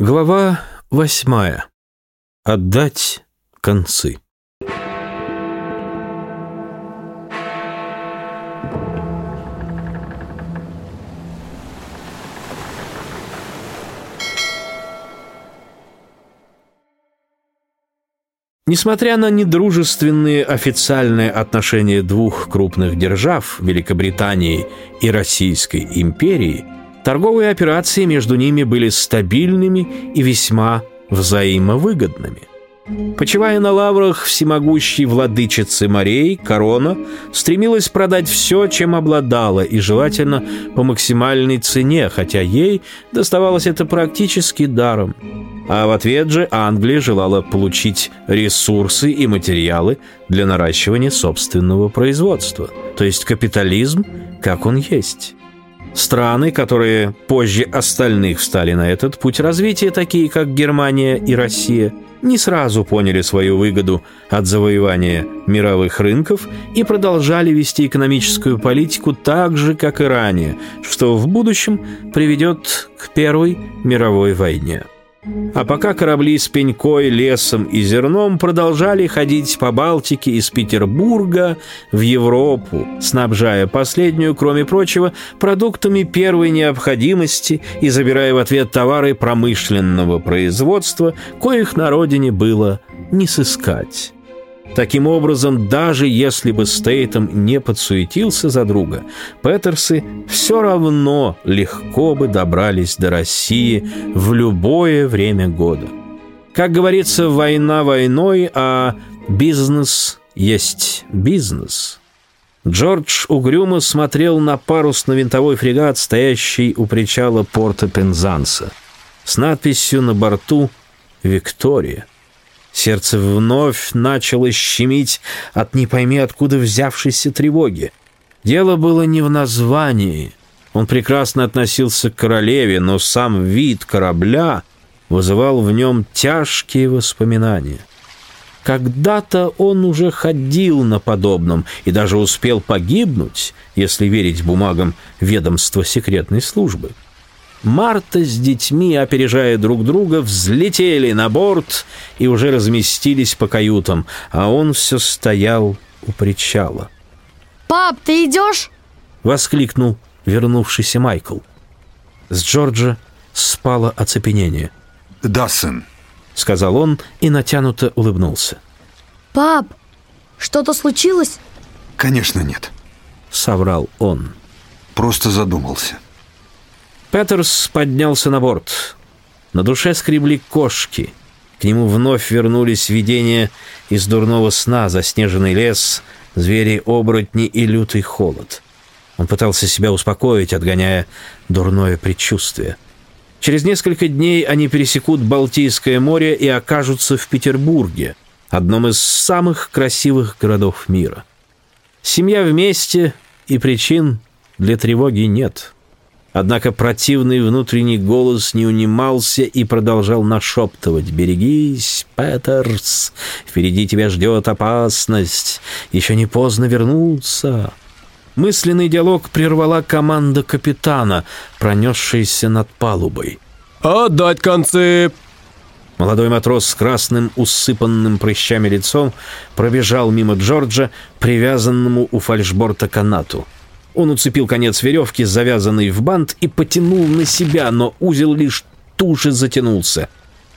Глава восьмая. Отдать концы. Несмотря на недружественные официальные отношения двух крупных держав, Великобритании и Российской империи, торговые операции между ними были стабильными и весьма взаимовыгодными. Почивая на лаврах всемогущей владычицы морей, корона стремилась продать все, чем обладала, и желательно по максимальной цене, хотя ей доставалось это практически даром. А в ответ же Англия желала получить ресурсы и материалы для наращивания собственного производства, то есть капитализм, как он есть. Страны, которые позже остальных встали на этот путь развития, такие как Германия и Россия, не сразу поняли свою выгоду от завоевания мировых рынков и продолжали вести экономическую политику так же, как и ранее, что в будущем приведет к Первой мировой войне. А пока корабли с пенькой, лесом и зерном продолжали ходить по Балтике из Петербурга в Европу, снабжая последнюю, кроме прочего, продуктами первой необходимости и забирая в ответ товары промышленного производства, коих на родине было не сыскать. Таким образом, даже если бы Стейтом не подсуетился за друга, Петерсы все равно легко бы добрались до России в любое время года. Как говорится, война войной, а бизнес есть бизнес. Джордж угрюмо смотрел на парусно-винтовой фрегат, стоящий у причала порта Пензанса, с надписью на борту «Виктория». Сердце вновь начало щемить от не пойми откуда взявшейся тревоги. Дело было не в названии. Он прекрасно относился к королеве, но сам вид корабля вызывал в нем тяжкие воспоминания. Когда-то он уже ходил на подобном и даже успел погибнуть, если верить бумагам ведомства секретной службы. Марта с детьми, опережая друг друга, взлетели на борт и уже разместились по каютам, а он все стоял у причала. «Пап, ты идешь?» — воскликнул вернувшийся Майкл. С Джорджа спало оцепенение. «Да, сын», — сказал он и натянуто улыбнулся. «Пап, что-то случилось?» «Конечно нет», — соврал он. «Просто задумался». Петерс поднялся на борт. На душе скребли кошки. К нему вновь вернулись видения из дурного сна, заснеженный лес, звери-оборотни и лютый холод. Он пытался себя успокоить, отгоняя дурное предчувствие. Через несколько дней они пересекут Балтийское море и окажутся в Петербурге, одном из самых красивых городов мира. Семья вместе, и причин для тревоги нет. Однако противный внутренний голос не унимался и продолжал нашептывать. «Берегись, Петерс! Впереди тебя ждет опасность! Еще не поздно вернуться!» Мысленный диалог прервала команда капитана, пронесшаяся над палубой. «Отдать концы!» Молодой матрос с красным, усыпанным прыщами лицом пробежал мимо Джорджа, привязанному у фальшборта канату. Он уцепил конец веревки, завязанный в бант, и потянул на себя, но узел лишь туже затянулся.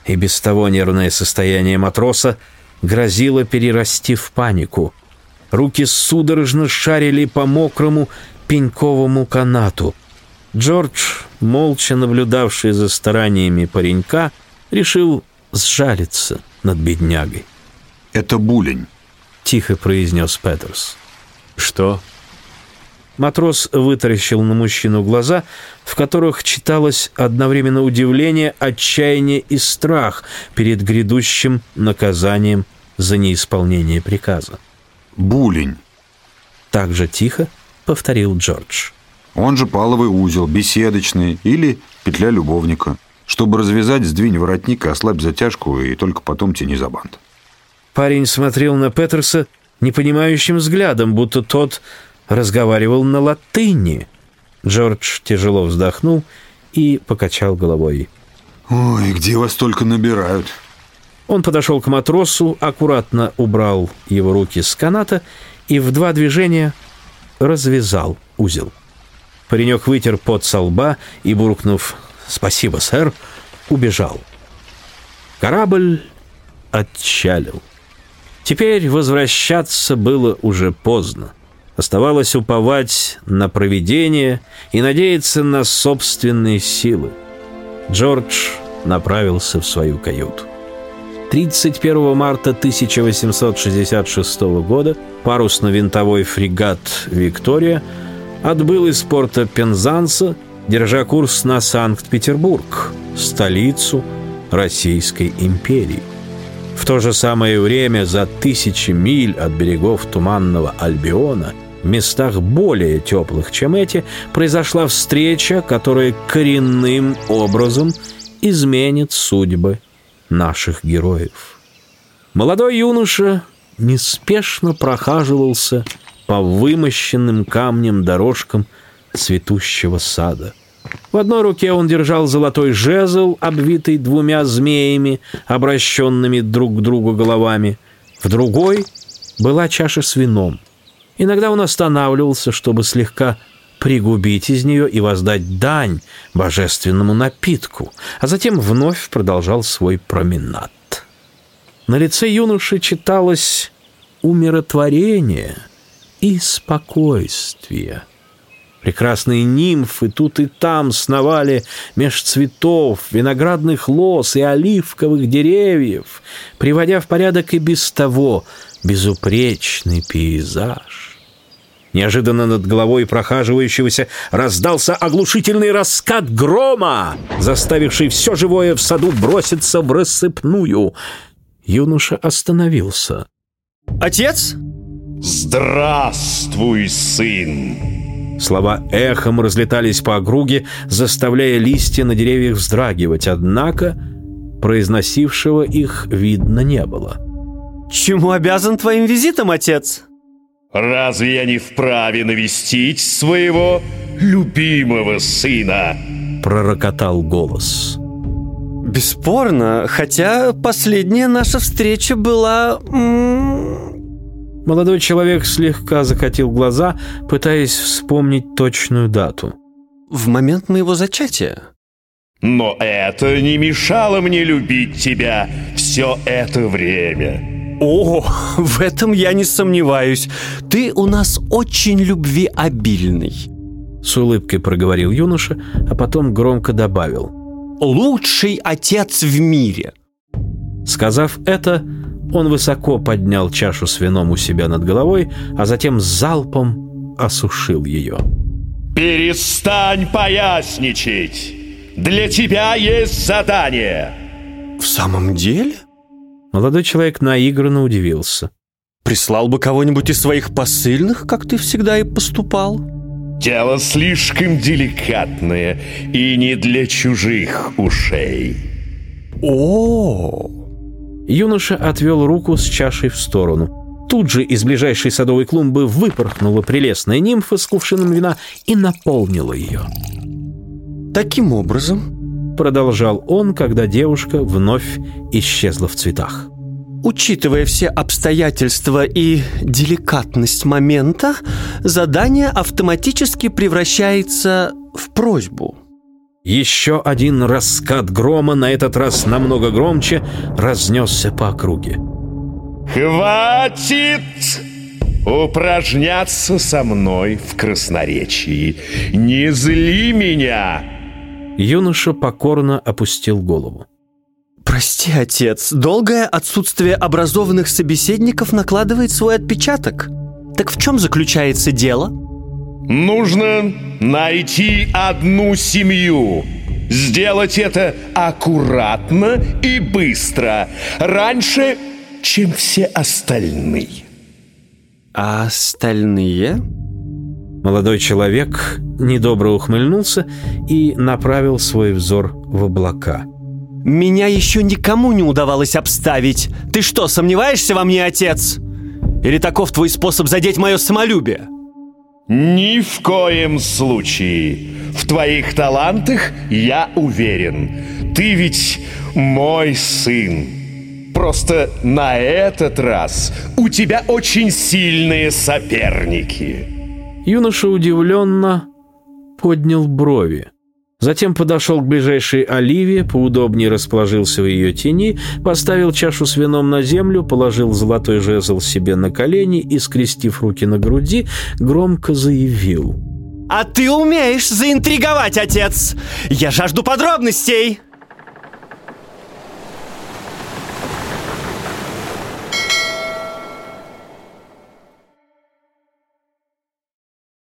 И без того нервное состояние матроса грозило перерасти в панику. Руки судорожно шарили по мокрому пеньковому канату. Джордж, молча наблюдавший за стараниями паренька, решил сжалиться над беднягой. «Это булень», — тихо произнес Петерс. «Что?» Матрос вытаращил на мужчину глаза, в которых читалось одновременно удивление, отчаяние и страх перед грядущим наказанием за неисполнение приказа. «Булень». Так же тихо повторил Джордж. Он же паловый узел, беседочный или петля любовника. Чтобы развязать, сдвинь воротник, ослабь затяжку и только потом тяни за бант. Парень смотрел на Петерса непонимающим взглядом, будто тот разговаривал на латыни. Джордж тяжело вздохнул и покачал головой. Ой, где вас только набирают. Он подошел к матросу, аккуратно убрал его руки с каната и в два движения развязал узел. Паренек вытер пот со лба и, буркнув «Спасибо, сэр», убежал. Корабль отчалил. Теперь возвращаться было уже поздно. Оставалось уповать на провидение и надеяться на собственные силы. Джордж направился в свою каюту. 31 марта 1866 года парусно-винтовой фрегат «Виктория» отбыл из порта Пензанса, держа курс на Санкт-Петербург, столицу Российской империи. В то же самое время за тысячи миль от берегов Туманного Альбиона местах более теплых, чем эти, произошла встреча, которая коренным образом изменит судьбы наших героев. Молодой юноша неспешно прохаживался по вымощенным камнем дорожкам цветущего сада. В одной руке он держал золотой жезл, обвитый двумя змеями, обращенными друг к другу головами. В другой была чаша с вином. Иногда он останавливался, чтобы слегка пригубить из нее и воздать дань божественному напитку, а затем вновь продолжал свой променад. На лице юноши читалось умиротворение и спокойствие. Прекрасные нимфы тут и там сновали меж цветов, виноградных лоз и оливковых деревьев, приводя в порядок и без того безупречный пейзаж. Неожиданно над головой прохаживающегося раздался оглушительный раскат грома, заставивший все живое в саду броситься в рассыпную. Юноша остановился. Отец? Здравствуй, сын! Слова эхом разлетались по округе, заставляя листья на деревьях вздрагивать, однако произносившего их видно не было. Чему обязан твоим визитом, отец? Разве я не вправе навестить своего любимого сына? Пророкотал голос. Бесспорно, хотя последняя наша встреча была... Молодой человек слегка закатил глаза, пытаясь вспомнить точную дату. В момент моего зачатия. Но это не мешало мне любить тебя все это время. О, в этом я не сомневаюсь. Ты у нас очень любвеобильный. С улыбкой проговорил юноша, а потом громко добавил. Лучший отец в мире. Сказав это, он высоко поднял чашу с вином у себя над головой, а затем залпом осушил ее. «Перестань поясничать! Для тебя есть задание!» «В самом деле?» Молодой человек наигранно удивился. «Прислал бы кого-нибудь из своих посыльных, как ты всегда и поступал?» «Дело слишком деликатное и не для чужих ушей». О, Юноша отвел руку с чашей в сторону. Тут же из ближайшей садовой клумбы выпорхнула прелестная нимфа с кувшином вина и наполнила ее. Таким образом, продолжал он, когда девушка вновь исчезла в цветах. Учитывая все обстоятельства и деликатность момента, задание автоматически превращается в просьбу. Еще один раскат грома, на этот раз намного громче, разнесся по округе. «Хватит упражняться со мной в красноречии! Не зли меня!» Юноша покорно опустил голову. Прости, отец, долгое отсутствие образованных собеседников накладывает свой отпечаток. Так в чем заключается дело? Нужно найти одну семью. Сделать это аккуратно и быстро. Раньше, чем все остальные. А остальные? Молодой человек недобро ухмыльнулся и направил свой взор в облака. Меня еще никому не удавалось обставить. Ты что, сомневаешься во мне, отец? Или таков твой способ задеть мое самолюбие? Ни в коем случае. В твоих талантах я уверен. Ты ведь мой сын. Просто на этот раз у тебя очень сильные соперники. Юноша удивленно поднял брови. Затем подошел к ближайшей оливе, поудобнее расположился в ее тени, поставил чашу с вином на землю, положил золотой жезл себе на колени и, скрестив руки на груди, громко заявил. А ты умеешь заинтриговать, отец! Я жажду подробностей!